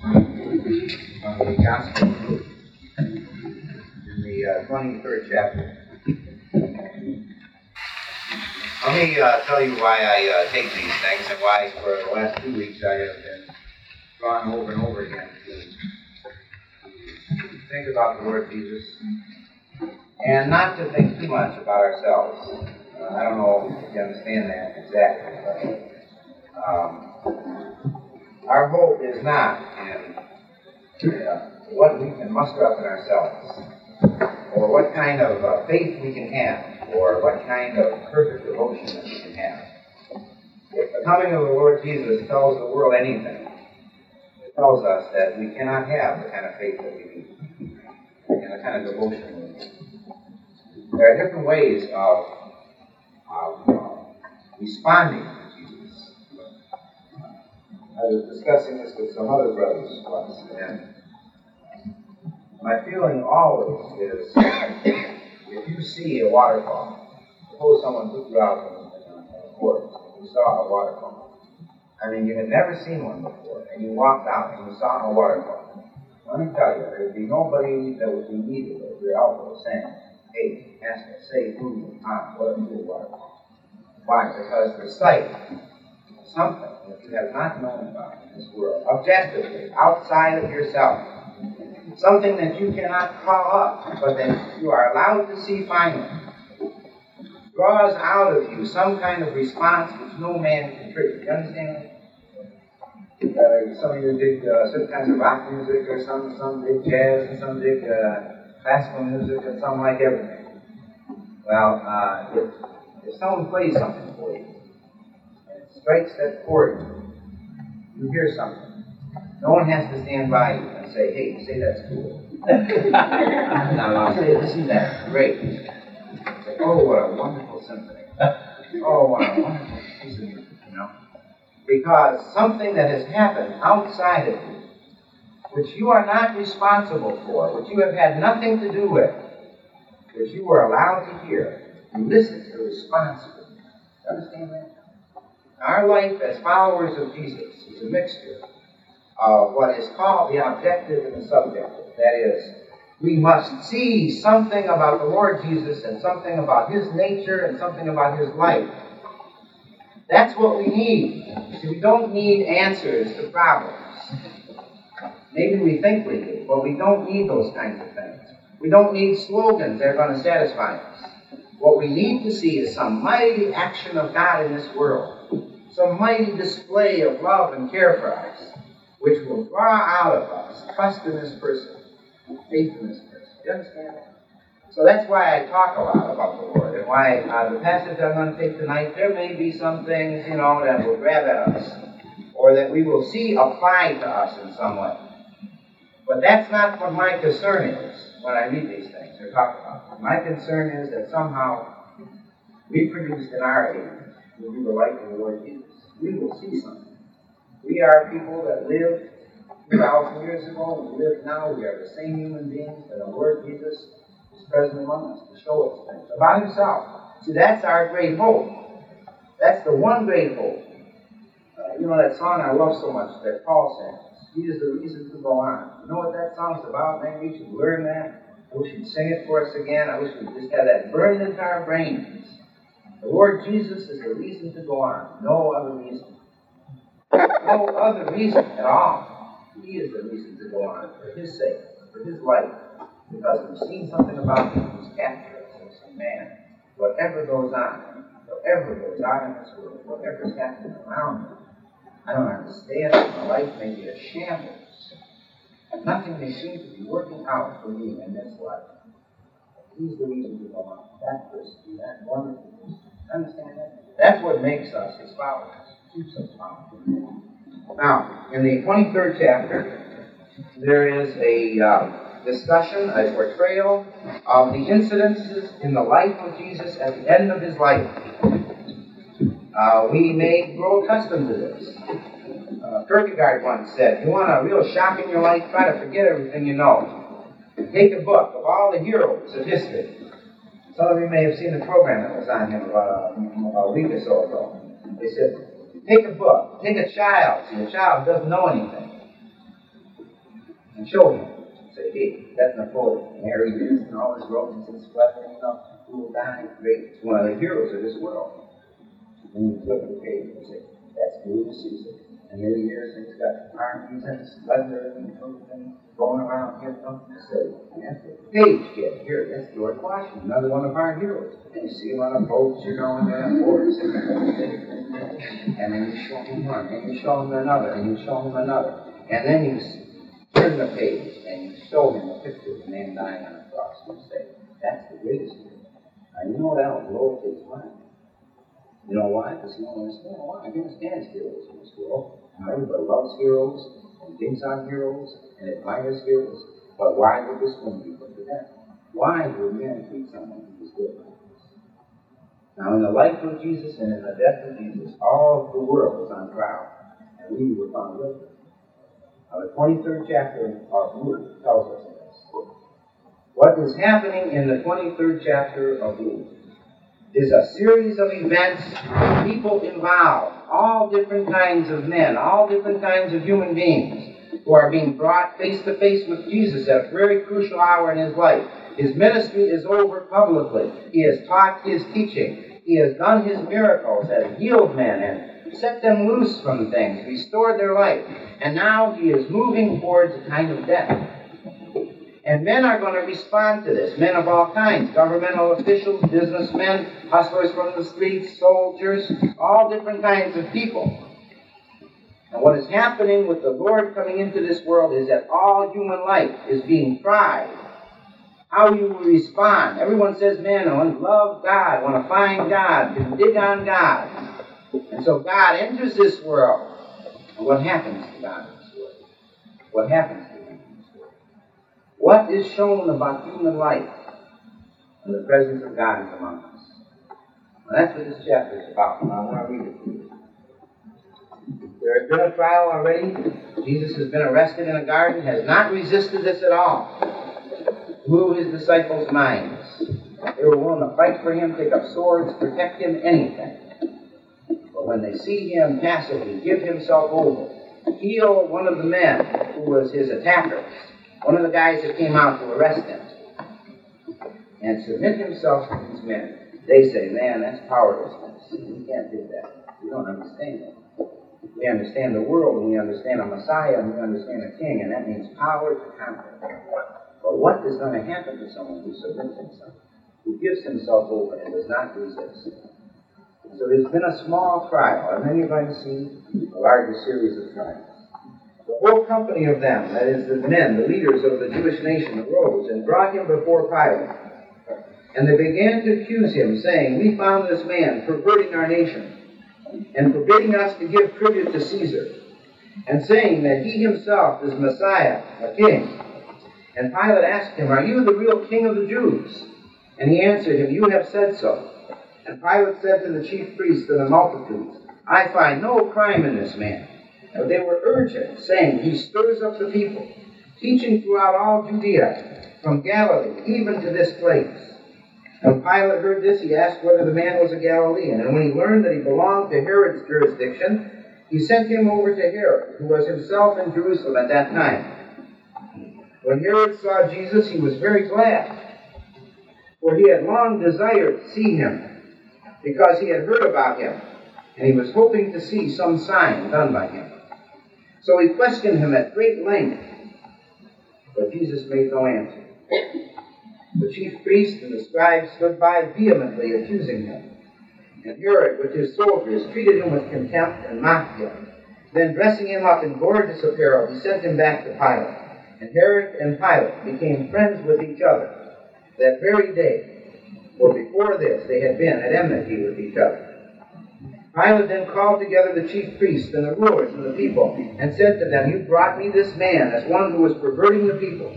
from the Gospel in the uh, 23rd chapter. Let me uh, tell you why I uh, take these things and why, for the last two weeks, I have been drawn over and over again to think about the Lord Jesus and not to think too much about ourselves. Uh, I don't know if you understand that exactly, but um, our hope is not in uh, what we can muster up in ourselves, or what kind of uh, faith we can have, or what kind of perfect devotion that we can have. If the coming of the Lord Jesus tells the world anything, it tells us that we cannot have the kind of faith that we need, and the kind of devotion we need. There are different ways of, of uh, responding. I was discussing this with some other brothers once, and my feeling always is if you see a waterfall, suppose someone took you out in a forest and you saw a waterfall. I mean, you had never seen one before, and you walked out and you saw a waterfall. Let me tell you, there would be nobody that would be needed at your elbow saying, hey, ask, say, who, ah, what a cool waterfall. Why? Because the sight something that you have not known about in this world, objectively, outside of yourself, something that you cannot call up, but that you are allowed to see finally, draws out of you some kind of response which no man can trigger. You understand? Uh, some of you dig uh, certain kinds of rock music, or some some dig jazz, and some dig uh, classical music, and some like everything. Well, uh, if if someone plays something for you, strikes that chord, you hear something. No one has to stand by you and say, "Hey, say that's cool." now, I'll say this and that. Great. Say, oh, what a wonderful symphony. Oh, what a wonderful piece of music, you know. Because something that has happened outside of you, which you are not responsible for, which you have had nothing to do with, which you were allowed to hear, you listen to responsibly. Understand that? Our life as followers of Jesus is a mixture of what is called the objective and the subjective. That is, we must see something about the Lord Jesus and something about His nature and something about His life. That's what we need. See, we don't need answers to problems. Maybe we think we do, but we don't need those kinds of things. We don't need slogans that are going to satisfy us. What we need to see is some mighty action of God in this world, some mighty display of love and care for us, which will draw out of us trust in this person, faith in this person. You understand that? So that's why I talk a lot about the Lord, and why uh, the passage I'm going to take tonight, there may be some things, you know, that will grab at us, or that we will see applied to us in some way. But that's not what my concern is when I read these things or talk about them. My concern is that somehow we reproduced in our age will be the light of the Lord Jesus. We will see something. We are people that lived 2,000 years ago, we live now, we are the same human beings, and the Lord Jesus is present among us to show us things about Himself. See, that's our great hope. That's the one great hope. Uh, you know that song I love so much that Paul sang. He is the reason to go on. You know what that song's about? Man, we should learn that. I wish you'd sing it for us again. I wish we'd just have that burned into our brains. The Lord Jesus is the reason to go on. No other reason. No other reason at all. He is the reason to go on for His sake, for His life. Because we've seen something about Him who's captured us as a man. Whatever goes on, whatever goes on in this world, whatever's happening around me, I don't understand. My life may be a shambles. Nothing may seem to be working out for me in this life. He's the reason to go. That person, that wonderful person. Understand that? That's what makes us his followers. Keeps us followers. Now, in the 23rd chapter, there is a uh, discussion, a portrayal of the incidences in the life of Jesus at the end of his life. Uh, we may grow accustomed to this. Uh, Kierkegaard once said, You want a real shock in your life? Try to forget everything you know. Take a book of all the heroes of history. Some of you may have seen the program that was on him about a, a week or so ago. They said, Take a book, take a child. See, a child doesn't know anything. and show him. Say, hey, that's Napoleon. This and all his robes and splendor, you know, who will die great. It's one of the heroes of this world. And you flip the page and say, that's Julius Caesar. And is, and he's got armies and splendor and and going around here. I said, that's the page kid. Here, that's George Washington, another one of our heroes. And you see him on a boat, you know, and a horse. And then you show him one, and you show him another, and you show him another. And then you turn the page and you show him a picture of a man dying on a cross. And you say, that's the greatest hero. Now, you know that will blow up his mind. You know why? Because he don't understand why. He understands heroes in this world. Everybody loves heroes and thinks on heroes and admires heroes. But why would this one be put to death? Why would men treat someone who is good like this? Now, in the life of Jesus and in the death of Jesus, all of the world was on trial, and we were found guilty. Now, the 23rd chapter of Luke tells us this. What is happening in the 23rd chapter of Luke is a series of events, people involved, all different kinds of men, all different kinds of human beings who are being brought face to face with Jesus at a very crucial hour in his life. His ministry is over publicly. He has taught his teaching. He has done his miracles, has healed men and set them loose from things, restored their life. And now he is moving towards a kind of death. And men are going to respond to this. Men of all kinds governmental officials, businessmen, hustlers from the streets, soldiers, all different kinds of people. And what is happening with the Lord coming into this world is that all human life is being tried. How you will respond. Everyone says, man, I want to love God, I want to find God, can dig on God. And so God enters this world. And what happens to God in this world? What happens what is shown about human life when the presence of God is among us? Well, that's what this chapter is about, and I want to read it to you. There has been a trial already. Jesus has been arrested in a garden, has not resisted this at all. Blew his disciples' minds. They were willing to fight for him, take up swords, protect him, anything. But when they see him passively give himself over, heal one of the men who was his attackers, one of the guys that came out to arrest him, and submit himself to these men, they say, man, that's powerlessness. We can't do that. We don't understand it. We understand the world, and we understand a Messiah, and we understand a king, and that means power to conquer. But what is going to happen to someone who submits himself, who gives himself over and does not resist? So there's been a small trial. Have anybody seen a larger series of trials? The whole company of them, that is, the men, the leaders of the Jewish nation, arose and brought him before Pilate. And they began to accuse him, saying, We found this man perverting our nation, and forbidding us to give tribute to Caesar, and saying that he himself is Messiah, a king. And Pilate asked him, Are you the real king of the Jews? And he answered him, You have said so. And Pilate said to the chief priests and the multitudes, I find no crime in this man. They were urgent, saying, He stirs up the people, teaching throughout all Judea, from Galilee even to this place. When Pilate heard this, he asked whether the man was a Galilean. And when he learned that he belonged to Herod's jurisdiction, he sent him over to Herod, who was himself in Jerusalem at that time. When Herod saw Jesus, he was very glad, for he had long desired to see him, because he had heard about him, and he was hoping to see some sign done by him. So he questioned him at great length, but Jesus made no answer. The chief priests and the scribes stood by vehemently accusing him. And Herod, with his soldiers, treated him with contempt and mocked him. Then, dressing him up in gorgeous apparel, he sent him back to Pilate. And Herod and Pilate became friends with each other that very day, for before this they had been at enmity with each other. Pilate then called together the chief priests and the rulers and the people, and said to them, You brought me this man as one who was perverting the people.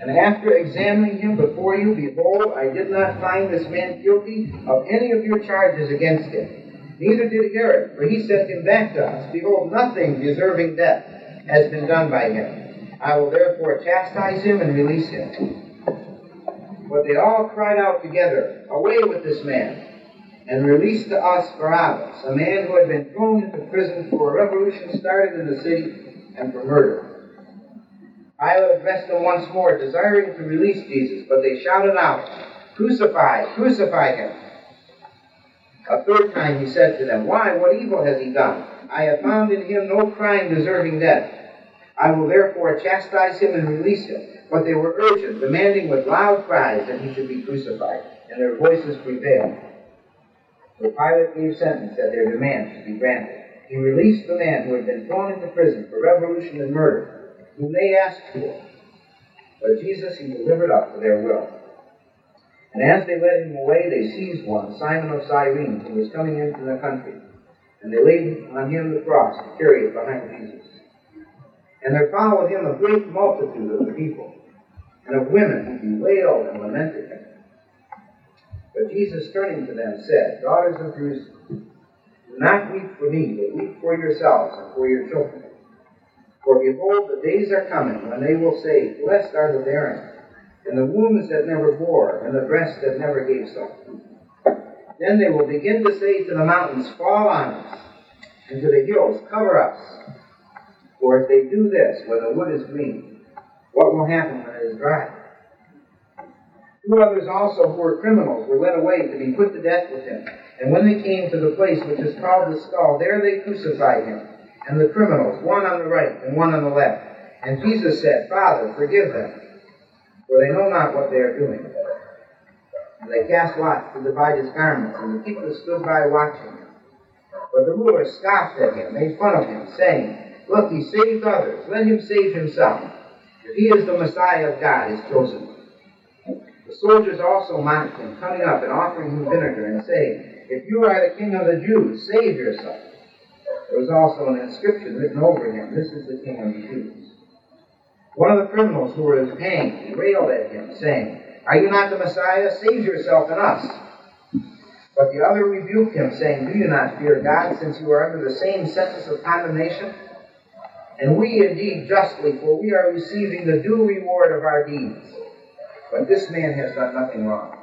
And after examining him before you, behold, I did not find this man guilty of any of your charges against him. Neither did Herod, for he sent him back to us. Behold, nothing deserving death has been done by him. I will therefore chastise him and release him. But they all cried out together, Away with this man! And released to us Barabbas, a man who had been thrown into prison for a revolution started in the city and for murder. Pilate addressed them once more, desiring to release Jesus, but they shouted out, Crucify, crucify him. A third time he said to them, Why, what evil has he done? I have found in him no crime deserving death. I will therefore chastise him and release him. But they were urgent, demanding with loud cries that he should be crucified, and their voices prevailed. The Pilate gave sentence that their demand should be granted. He released the man who had been thrown into prison for revolution and murder, whom they asked for. But Jesus he delivered up to their will. And as they led him away, they seized one, Simon of Cyrene, who was coming into the country. And they laid on him the cross to carry it behind Jesus. And there followed him a great multitude of the people, and of women who bewailed and lamented. But Jesus, turning to them, said, Daughters of Jerusalem, do not weep for me, but weep for yourselves and for your children. For behold, the days are coming when they will say, Blessed are the barren, and the wombs that never bore, and the breasts that never gave suck. Then they will begin to say to the mountains, Fall on us, and to the hills, Cover us. For if they do this when the wood is green, what will happen when it is dry? Two others also, who were criminals, were led away to be put to death with him. And when they came to the place which is called the skull, there they crucified him, and the criminals, one on the right and one on the left. And Jesus said, Father, forgive them, for they know not what they are doing. And they cast lots to divide his garments, and the people stood by watching him. But the rulers scoffed at him, made fun of him, saying, Look, he saved others. Let him save himself. If he is the Messiah of God, his chosen. The soldiers also mocked him, coming up and offering him vinegar, and saying, If you are the king of the Jews, save yourself. There was also an inscription written over him, This is the king of the Jews. One of the criminals who were hanged railed at him, saying, Are you not the Messiah? Save yourself and us. But the other rebuked him, saying, Do you not fear God, since you are under the same sentence of condemnation? And we indeed justly, for we are receiving the due reward of our deeds. But this man has done nothing wrong.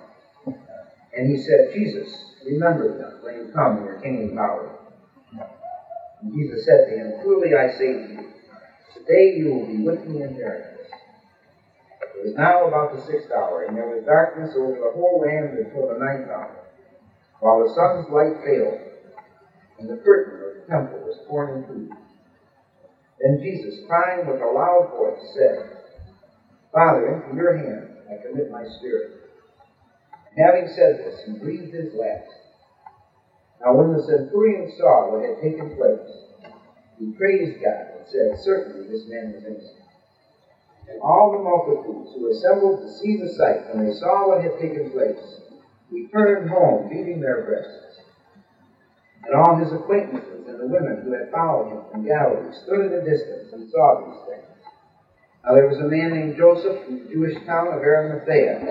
And he said, Jesus, remember them when you come in your kingdom power. And Jesus said to him, Truly I say to you, today you will be with me in paradise. It was now about the sixth hour, and there was darkness over the whole land until the ninth hour, while the sun's light failed, and the curtain of the temple was torn in two. Then Jesus, crying with a loud voice, said, Father, into your hand I commit my spirit. And having said this, he breathed his last. Now when the centurion saw what had taken place, he praised God and said, Certainly this man was innocent. And all the multitudes who assembled to see the sight, when they saw what had taken place, returned home, beating their breasts. And all his acquaintances and the women who had followed him from Galilee stood at a distance and saw these things. Now there was a man named Joseph from the Jewish town of Arimathea.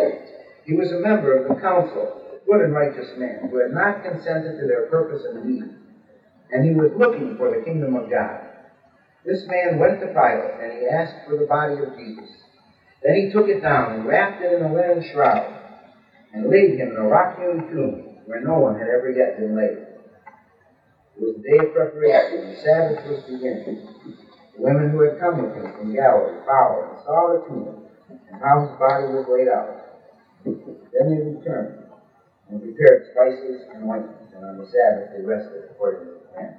He was a member of the council, a good and righteous man, who had not consented to their purpose and deed, and he was looking for the kingdom of God. This man went to Pilate, and he asked for the body of Jesus. Then he took it down and wrapped it in a linen shroud, and laid him in a rock-hewn tomb where no one had ever yet been laid. It was the day of preparation, the Sabbath was beginning. The women who had come with him from Galilee followed and saw the tomb and how his body was laid out. Then they returned and prepared spices and ointments, and on the Sabbath they rested according to the plan.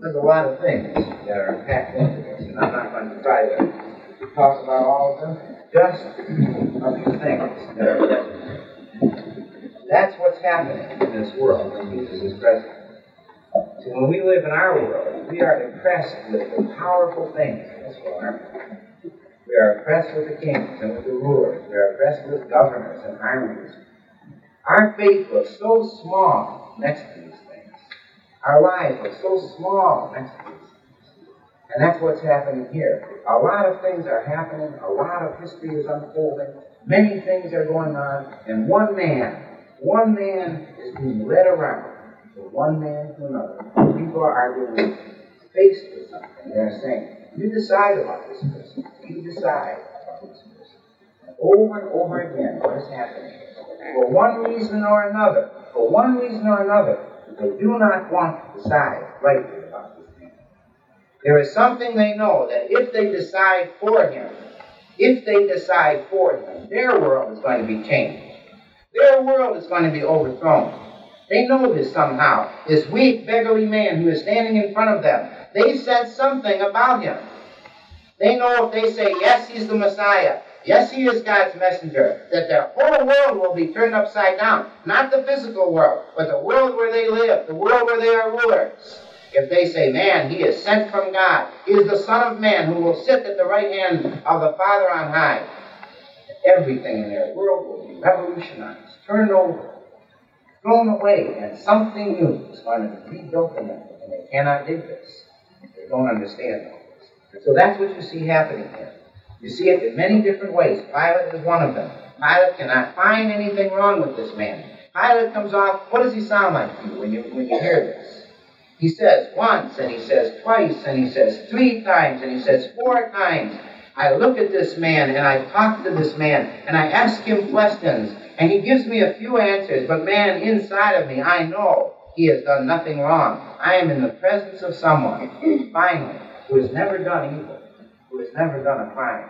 There's a lot of things that are packed into this, and I'm not going to try to talk about all of them. Just a few things that are present. That's what's happening in this world when Jesus is present. So when we live in our world, we are impressed with the powerful things in this world, we? Are impressed with the kings and with the rulers. We are impressed with governors and armies. Our faith looks so small next to these things. Our lives look so small next to these things. And that's what's happening here. A lot of things are happening. A lot of history is unfolding. Many things are going on. And one man, one man is being led around from one man to another. People are being faced with something. They're saying, you decide about this person. You decide about this person. And over and over again, what is happening? For one reason or another, for one reason or another, they do not want to decide rightly about this man. There is something they know that if they decide for him, if they decide for him, their world is going to be changed. Their world is going to be overthrown. They know this somehow. This weak, beggarly man who is standing in front of them, they said something about him. They know if they say, yes, he's the Messiah, yes, he is God's messenger, that their whole world will be turned upside down. Not the physical world, but the world where they live, the world where they are rulers. If they say, man, he is sent from God, he is the Son of Man who will sit at the right hand of the Father on high, everything in their world will be revolutionized, turned over, thrown away, and something new is going to be rebuilt in them. And they cannot dig this. They don't understand all this. So that's what you see happening here. You see it in many different ways. Pilate is one of them. Pilate cannot find anything wrong with this man. Pilate comes off, what does he sound like to you when you, when you hear this? He says once, and he says twice, and he says three times, and he says four times. I look at this man, and I talk to this man, and I ask him questions, and he gives me a few answers, but man, inside of me, I know he has done nothing wrong. I am in the presence of someone, finally, who has never done evil, who has never done a crime,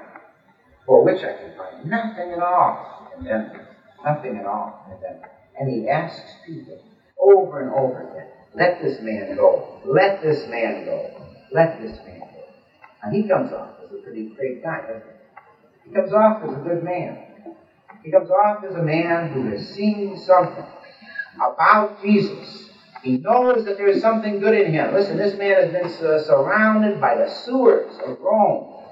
for which I can find nothing at all. And then, nothing at all. And then, and he asks people over and over again, let this man go. Let this man go. Let this man go. And he comes off as a pretty great guy, doesn't he? He comes off as a good man. He comes off as a man who has seen something about Jesus. He knows that there is something good in him. Listen, this man has been uh, surrounded by the sewers of Rome.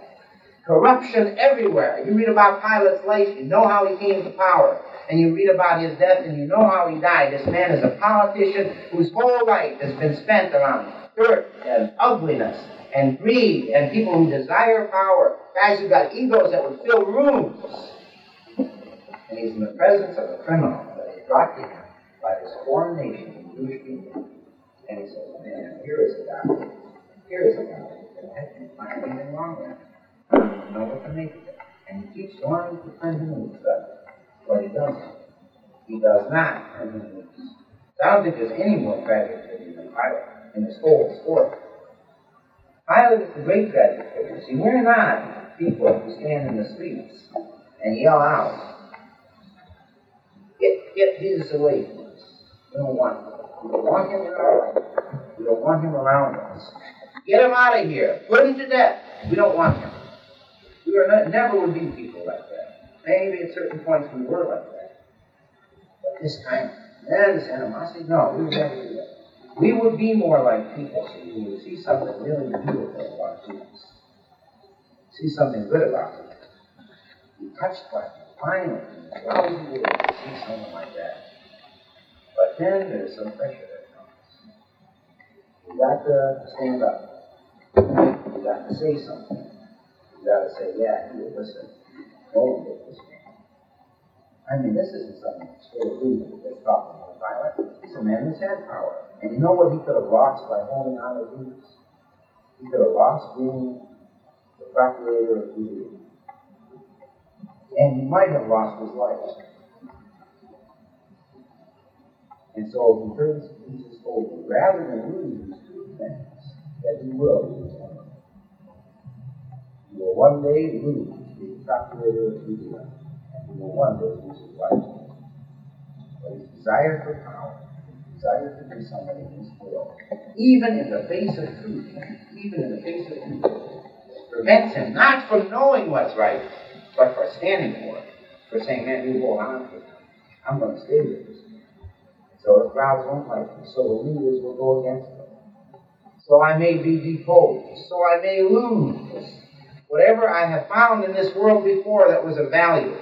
Corruption everywhere. You read about Pilate's life, you know how he came to power and you read about his death and you know how he died. This man is a politician whose whole life has been spent around dirt and ugliness and greed and people who desire power. Guys who've got egos that would fill rooms. And he's in the presence of a criminal that is brought to him by this foreign nation, the Jewish people. And he says, Man, here is a guy. Here is a guy that can't find anything wrong with him. I don't know what to make of it. And he keeps going to find him stuff. But he doesn't. He does not. I don't think there's any more figure than Pilate in this whole story. Pilate is the great figure. See, we're not people who stand in the streets and yell out, get, Jesus away from us. We don't want him. We don't want him in our life. We don't want him around us. Get him out of here. Put him to death. We don't want him. We are not, never would be people like that. Maybe at certain points we were like that. But this kind of this animosity, no, we would never do that. We would be more like people so we would see something really beautiful about Jesus. See something good about him. Be touched by him. Finally, well, we would see something like that. But then there's some pressure that comes. We got to stand up. We got to say something. We got to say, yeah, you listen going with this man. I mean, this isn't some sort of that's talking about violence. He's a man who's had power. And you know what he could have lost by holding on to Jesus? He could have lost being the procurator of Judea. He might have lost his life. And so he turns Jesus over. Rather than lose two things, that he will lose. He will one day lose the procurator of Judea, and he will one day lose his life. But his desire for power, his desire to be somebody in this world, even in the face of truth, even in the face of truth, prevents him not from knowing what's right, but for standing for it, for saying, man, you hold on to it. I'm going to stay with this. So the crowds won't like me, so the leaders will go against them. So I may be deposed, so I may lose whatever I have found in this world before that was of value.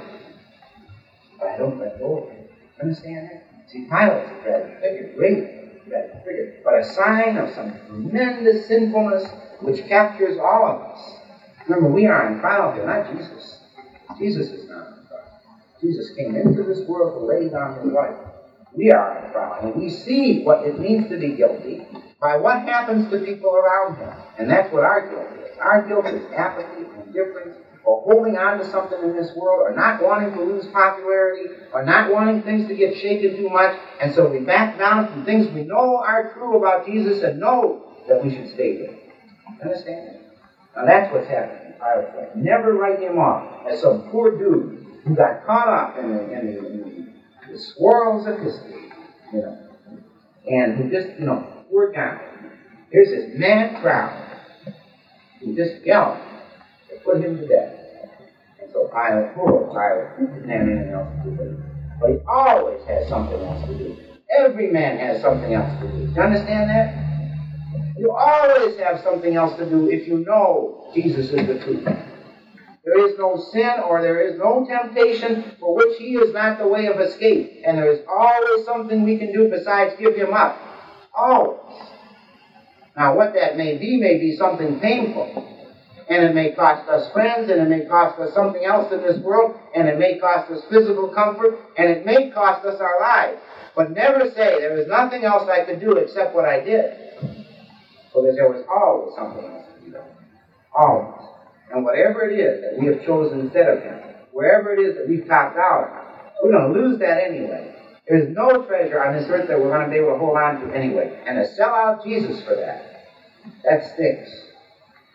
But I don't let go of it. Understand that? See, Pilate's a tragic figure, great tragic figure, but a sign of some tremendous sinfulness which captures all of us. Remember, we are on trial here, not Jesus. Jesus is not on trial. Jesus came into this world to lay down his life. We are on trial, and we see what it means to be guilty by what happens to people around him. And that's what our guilt is. Our guilt is apathy, indifference, or holding on to something in this world, or not wanting to lose popularity, or not wanting things to get shaken too much, and so we back down from things we know are true about Jesus and know that we should stay with. Understand? Now that's what's happening Pilate's life. Never write him off as some poor dude who got caught up in the, in the, in the, the swirls of history, you know, and who just, you know, poor guy. Here's this mad crowd who just yelled to put him to death. And so Pilate, poor Pilate, didn't have anything else to do. But he always has something else to do. Every man has something else to do. Do you understand that? You always have something else to do if you know Jesus is the truth. There is no sin or there is no temptation for which He is not the way of escape. And there is always something we can do besides give Him up. Always. Now, what that may be may be something painful. And it may cost us friends, and it may cost us something else in this world, and it may cost us physical comfort, and it may cost us our lives. But never say, there is nothing else I could do except what I did. Because there was oh, always something else to be done. Always. And whatever it is that we have chosen instead of Him, wherever it is that we've topped out we're going to lose that anyway. There's no treasure on this earth that we're going to be able to hold on to anyway. And to sell out Jesus for that, that stinks.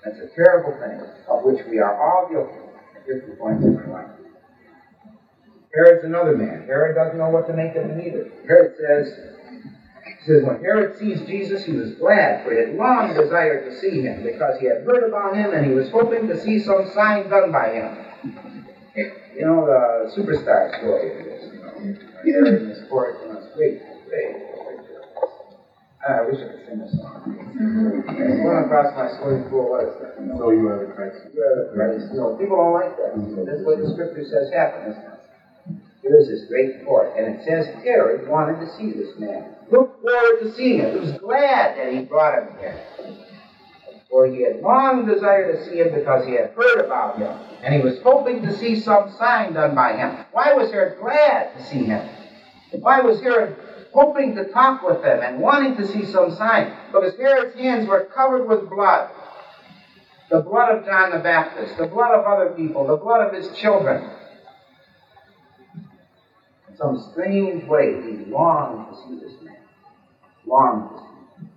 That's a terrible thing of which we are all guilty at different points in our life. Herod's another man. Herod doesn't know what to make of him either. Herod says, he says, when Herod sees Jesus, he was glad, for he had long desired to see him, because he had heard about him, and he was hoping to see some sign done by him. You know, the superstar story of this, you know. Herod and his court, you know, it's great, great. Ah, I wish I could sing a song. It's going across my swimming pool, that? So you are the Christ. You are the Christ. You know, people don't like that. That's what the scripture says happened, isn't? Here's this great court, and it says Herod wanted to see this man. Looked forward to seeing him. He was glad that he brought him here. For he had long desired to see him because he had heard about him, and he was hoping to see some sign done by him. Why was Herod glad to see him? Why was Herod hoping to talk with them and wanting to see some sign? Because Herod's hands were covered with blood. The blood of John the Baptist, the blood of other people, the blood of his children. Some strange way, he longed to see this man. Longed to see him.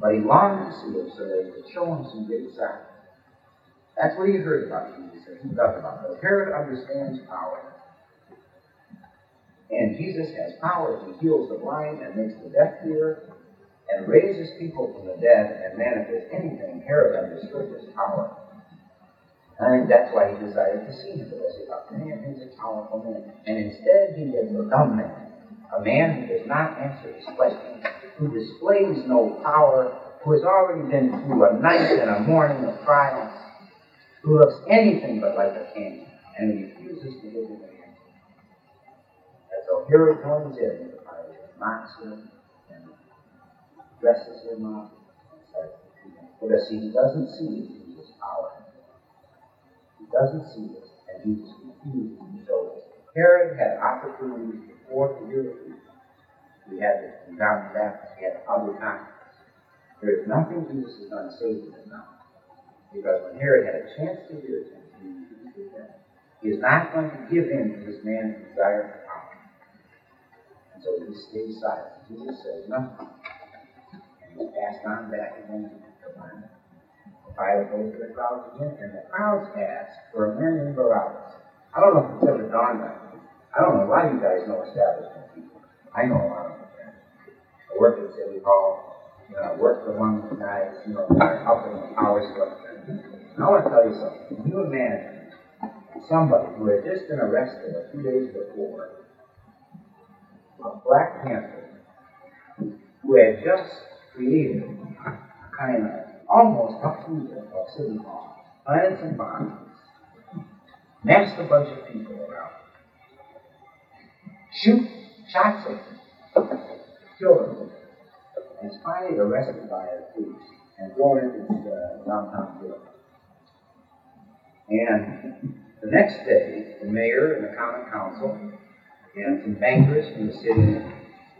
But he longed to see him so that he could show him some great signs. That's what he heard about Jesus. He talked about it. Herod understands power. And Jesus has power. He heals the blind and makes the deaf hear and raises people from the dead and manifests anything. Herod understood his power. And I think that's why he decided to see him, he thought, man, he's a powerful man. And instead, he is a dumb man, a man who does not answer his questions, who displays no power, who has already been through a night and a morning of trials, who looks anything but like a king, and refuses to give an answer. And so Herod comes in mocks him, and dresses him up, and says, because he doesn't see Jesus' power doesn't see this, and Jesus refuses to show this. Herod had opportunities to hear the truth. He had this from John the Baptist, he had other times. There is nothing Jesus is to to him now. Because when Herod had a chance to hear him, he refused that. He is not going to give in to this man's desire for power. And so he stays silent. Jesus says nothing. And he's passed on back again to Pilate. Pilate goes to the crowds again, and the crowds ask for a man named Barabbas. I don't know if it's ever dawned on you. I don't know. Of you guys know establishment people. I know a lot of them. I work at City Hall. You know, I work for one of the guys, you know, up in the power structure. And I want to tell you something. Can you imagine somebody who had just been arrested a few days before, a Black Panther, who had just created a kind of almost upheaval of City Hall, planted some bombs, massed a bunch of people around, shoot shots at them, kill them, and is finally arrested by the police. And thrown into the uh, downtown jail. And the next day, the mayor and the common council and some bankers from the city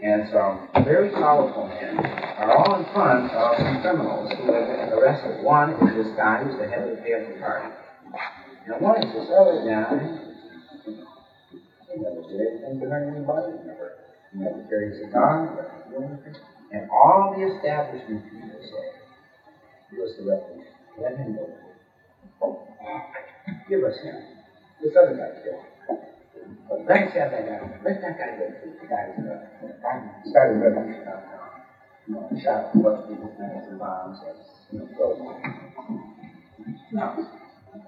and some very powerful men are all in front of some criminals who have been arrested. One is this guy who's the head of the Panther Party. And one is this other guy. He never did anything to hurt anybody. Never, never carried a anything. And all the establishment people say, He was the refuge. Let him go. Give us him. This other guy killed. But let's have that guy. Let that guy go too. The guy uh, started revolution downtown. You know, shot of people, plants and bombs, and you know, Now,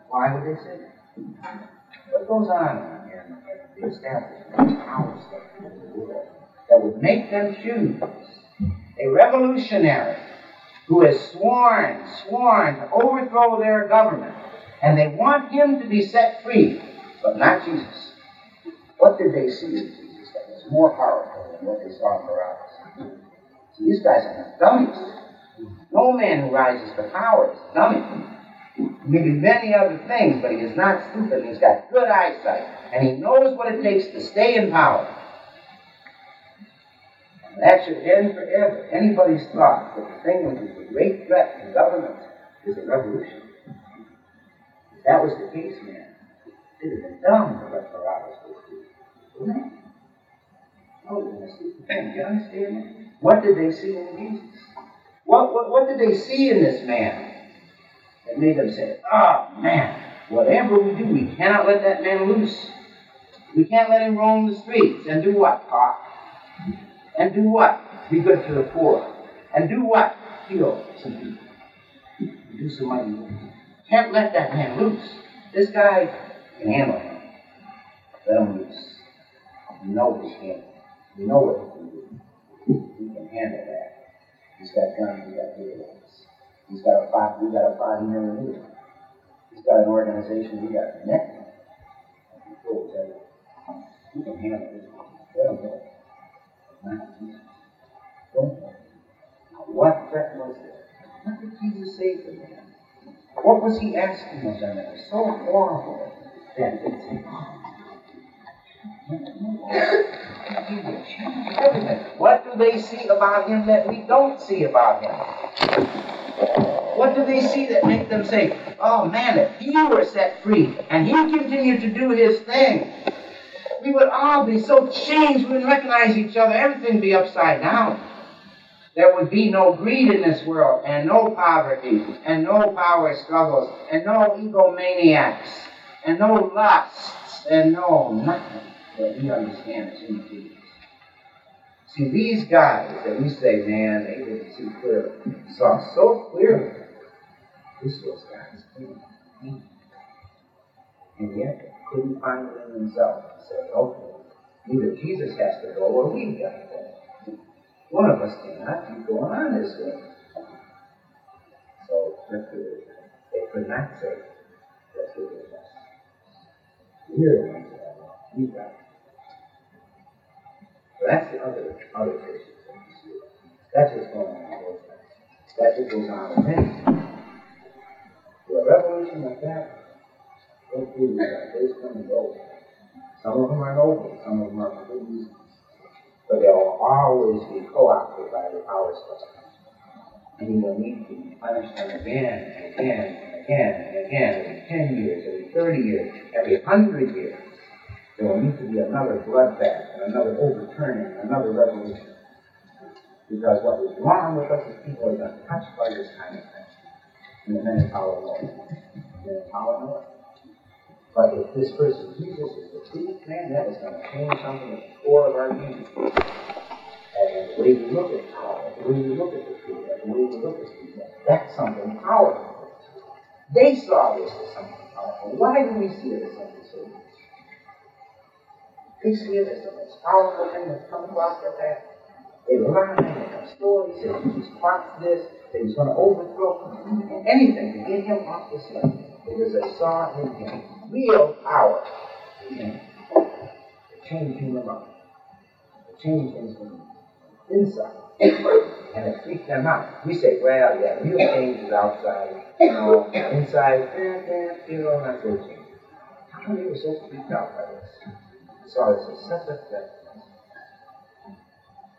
why would they say that? What goes on in the establishment power structure in the world that would make them choose a revolutionary who has sworn, sworn to overthrow their government, and they want him to be set free, but not Jesus. What did they see in Jesus that was more powerful than what they saw in Barabbas? See, these guys are not dummies. No man who rises to power is dummy. Maybe many other things, but he is not stupid. He's got good eyesight, and he knows what it takes to stay in power. And that should end forever. Anybody's thought that the thing which is the great threat to government is a revolution. If that was the case, man, it would have been dumb to let Barabbas go Oh, you understand? What did they see in Jesus? What, what, what did they see in this man? that made them say, oh man, whatever we do, we cannot let that man loose. We can't let him roam the streets and do what? Talk. And do what? Be good to the poor. And do what? Heal some people. Do some mighty things. Can't let that man loose. This guy can handle him. Let him loose. You know what he can. You know what he can do. He can handle that. He's got guns, he's got vehicles. He's got a five, we got a five million leader. He's got an organization, we got a net. He controls. He can handle this. Let him go. Don't. What threat was it? What did Jesus say to them? What was he asking of them that was so horrible that it's what do they see about him that we don't see about him? What do they see that make them say, oh man, if he were set free and he continued to do his thing, we would all be so changed, we wouldn't recognize each other, everything would be upside down. There would be no greed in this world, and no poverty, and no power struggles, and no egomaniacs, and no lusts, and no nothing that we understand as human beings. See, these guys that we say, man, they didn't see clearly, saw so clearly this was God's plan. And yet, couldn't find it in themselves and say, okay, either Jesus has to go or we've got to go. One of us cannot keep going on this way. So, they could not say, let's do it. We're the ones that have We got So that's the other, other issue. That's what's going on. That's what goes on in many a revolution like that, believe that. Days come and go. Some of them are noble, some of them are for reasons. But they'll always be co-opted by the power structure. And you will need to punish them again and again and again and again, every 10 years, every 30 years, every 100 years. There will need to be another bloodbath and another overturning, another revolution. Because what is wrong with us as people is untouched by this kind of thing and the men power in power know it. But if this person, Jesus, is the true man, that is going to change something at the core of our being. And the way we look at power, the way we look at the truth, the way we look at people, that's something powerful. They saw this as something powerful. Why do we see it as something so good? They see the most powerful thing that's come across their path. They lie, they have stories, they just plots this, they was going to overthrow anything to get him off the scene because they saw in him real power to change human life, to change things from inside. and it freaked them out. We say, well, yeah, real change is outside, you know, inside, eh, eh, you know, not real change. How come they were so freaked out by this? As such a threat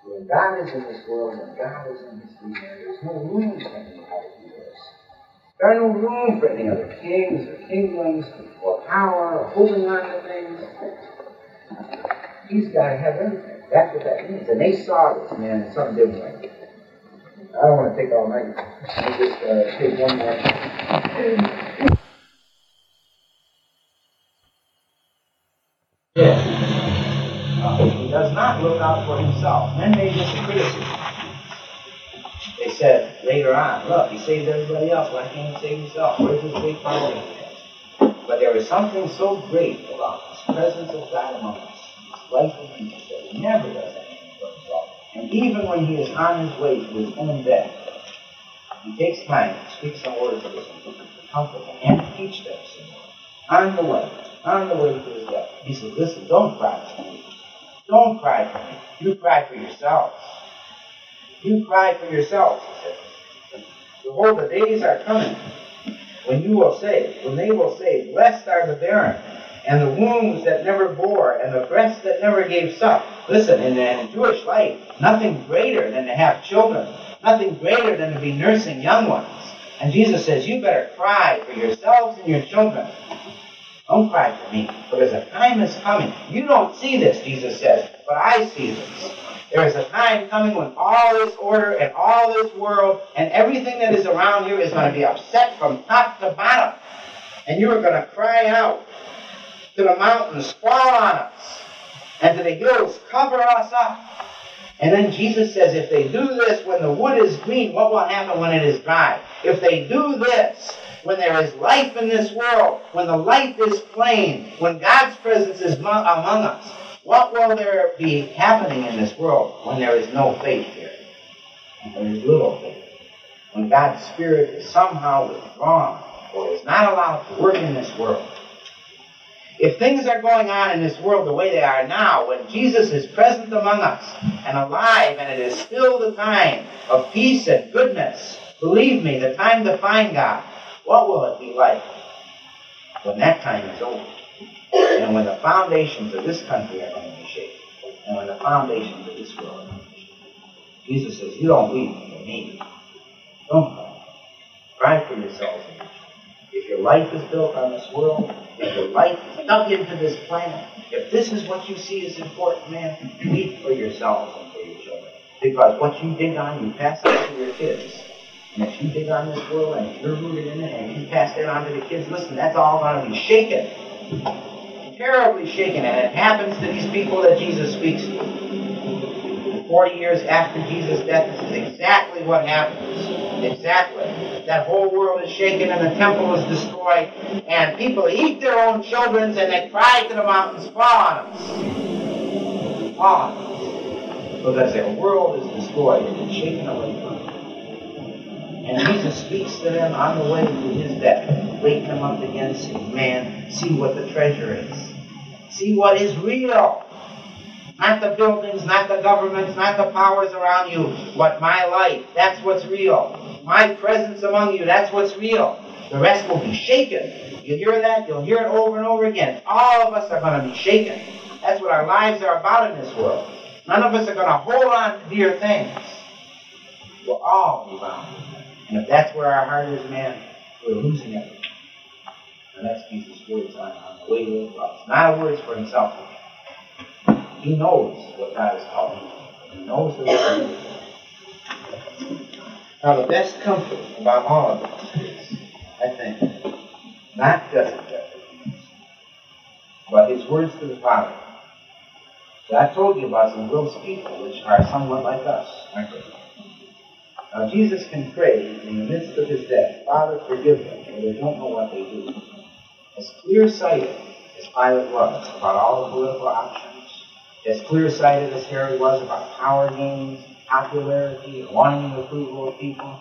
when God is in this world, when God is in this world, there's no room for any other heroes. There's no room for any other kings or kingdoms or power or holding on to things. He's got to have everything. That's what that means. And they saw this man in some different way. I don't wanna take all night. I'll just, uh, take one more. Out for himself. Made this a criticism. They said later on, look, he saved everybody else, why can't he save himself? Where's his he has? But there is something so great about this presence of God among us, this life of Jesus, that he never does anything for himself. And even when he is on his way to his own death, he takes time to speak some words of his to comfort them and to teach them some more. On the way, on the way to his death, he says, listen, don't cry for me. Don't cry for me. You cry for yourselves. You cry for yourselves, he said. Behold, the days are coming when you will say, when they will say, Blessed are the barren, and the wombs that never bore, and the breasts that never gave suck. Listen, in the Jewish life, nothing greater than to have children, nothing greater than to be nursing young ones. And Jesus says, You better cry for yourselves and your children. Don't cry for me, because a time is coming. You don't see this, Jesus says, but I see this. There is a time coming when all this order and all this world and everything that is around you is going to be upset from top to bottom. And you are going to cry out to the mountains, fall on us, and to the hills, cover us up. And then Jesus says, if they do this when the wood is green, what will happen when it is dry? If they do this when there is life in this world, when the light is plain, when God's presence is among us, what will there be happening in this world when there is no faith here? When there is little faith. When God's Spirit is somehow withdrawn or is not allowed to work in this world. If things are going on in this world the way they are now, when Jesus is present among us and alive, and it is still the time of peace and goodness, believe me, the time to find God, what will it be like when that time is over? And when the foundations of this country are going to be shaken, and when the foundations of this world are going to be shaken. Jesus says, You don't weep for me. Don't cry. Cry for yourselves. If your life is built on this world, if your life is dug into this planet, if this is what you see as important, man, weep for yourselves and for your children. Because what you dig on, you pass on to your kids. And if you dig on this world and you're rooted in it and you pass it on to the kids, listen, that's all going to be shaken terribly shaken, and it happens to these people that Jesus speaks to. Forty years after Jesus' death, this is exactly what happens. Exactly. That whole world is shaken and the temple is destroyed, and people eat their own children and they cry to the mountains, fall on us. Fall on us. Because their world is destroyed and shaken away from. And Jesus speaks to them on the way to his death, Wake them up again, saying, Man, see what the treasure is. See what is real. Not the buildings, not the governments, not the powers around you, but my life. That's what's real. My presence among you, that's what's real. The rest will be shaken. You hear that? You'll hear it over and over again. All of us are going to be shaken. That's what our lives are about in this world. None of us are going to hold on to dear things. We'll all be bound. And if that's where our heart is, man, we're losing everything. And that's Jesus' words on, on the way to the cross. Not words for himself. He knows what God has called him. He knows the way Now, the best comfort about all of this is, I think, not just Jesus, but his words to the Father. So I told you about some gross people which are somewhat like us, aren't they? Now, Jesus can pray in the midst of his death, Father, forgive them, for they don't know what they do. As clear sighted as Pilate was about all the political options, as clear sighted as Herod was about power gains, popularity, wanting the approval of people,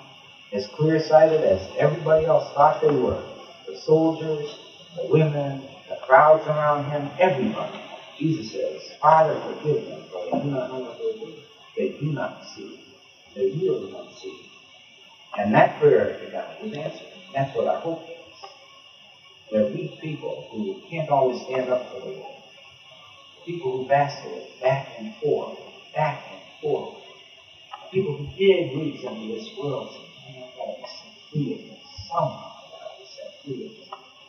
as clear sighted as everybody else thought they were the soldiers, the women, the crowds around him, everybody. Jesus says, Father, forgive them, for they do not know what they do. They do not see. They really don't see. And that prayer to God was answered. That's what our hope is. There are weak people who can't always stand up for the Lord. People who vacillate back and forth, back and forth. People who dig roots into this world say, man, I've got to. Somehow I've to set free.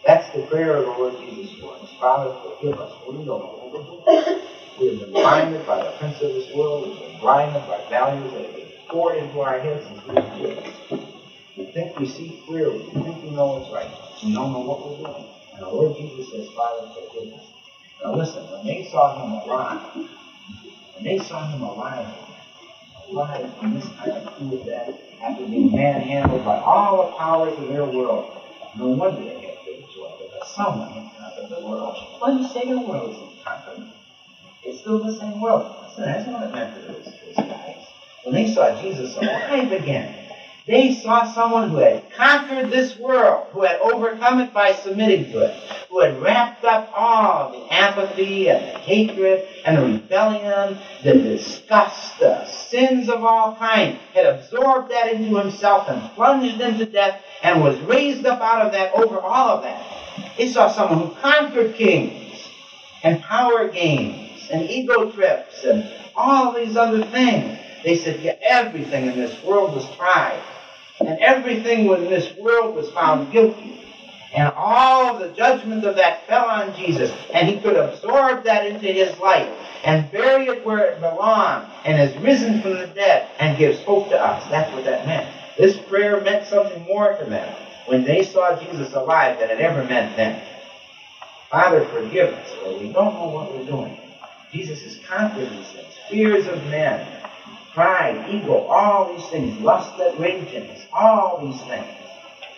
That's the prayer of the Lord Jesus for us. Father, forgive us, we don't know what we're doing. We have been blinded by the prince of this world. We've been blinded by values that have poured into our heads as little kids. We think we see clearly. We think we know what's right. We don't know what we're doing. And the Lord Jesus says, Father, forgive us. Now listen, when they saw him alive, when they saw him alive, alive in this kind of cool death, after being manhandled by all the powers of their world, no wonder they had great joy, because someone had conquered the world. Do you say the world isn't conquered? It's still the same world. Listen, that's what it meant to guys. When they saw Jesus alive again, they saw someone who had conquered this world, who had overcome it by submitting to it, who had wrapped up all the apathy and the hatred and the rebellion, the disgust, the sins of all kinds, had absorbed that into himself and plunged into death and was raised up out of that over all of that. They saw someone who conquered kings and power games and ego trips and all these other things. They said, yeah, everything in this world was tried. And everything in this world was found guilty. And all the judgment of that fell on Jesus. And he could absorb that into his life and bury it where it belonged and has risen from the dead and gives hope to us. That's what that meant. This prayer meant something more to them when they saw Jesus alive than it ever meant then. Father, forgive us, for we don't know what we're doing. Jesus has conquered these things. Fears of men, pride, ego, all these things, lust that rage in us, all these things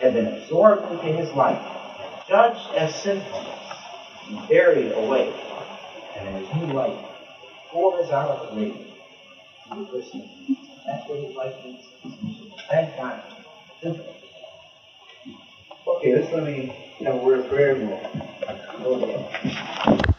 have been absorbed into his life, judged as sinfulness, and buried away. And in his new life pours out of the grave to the person. That's what his life is. Thank God. Okay, let's let me have a word of prayer and we'll go again.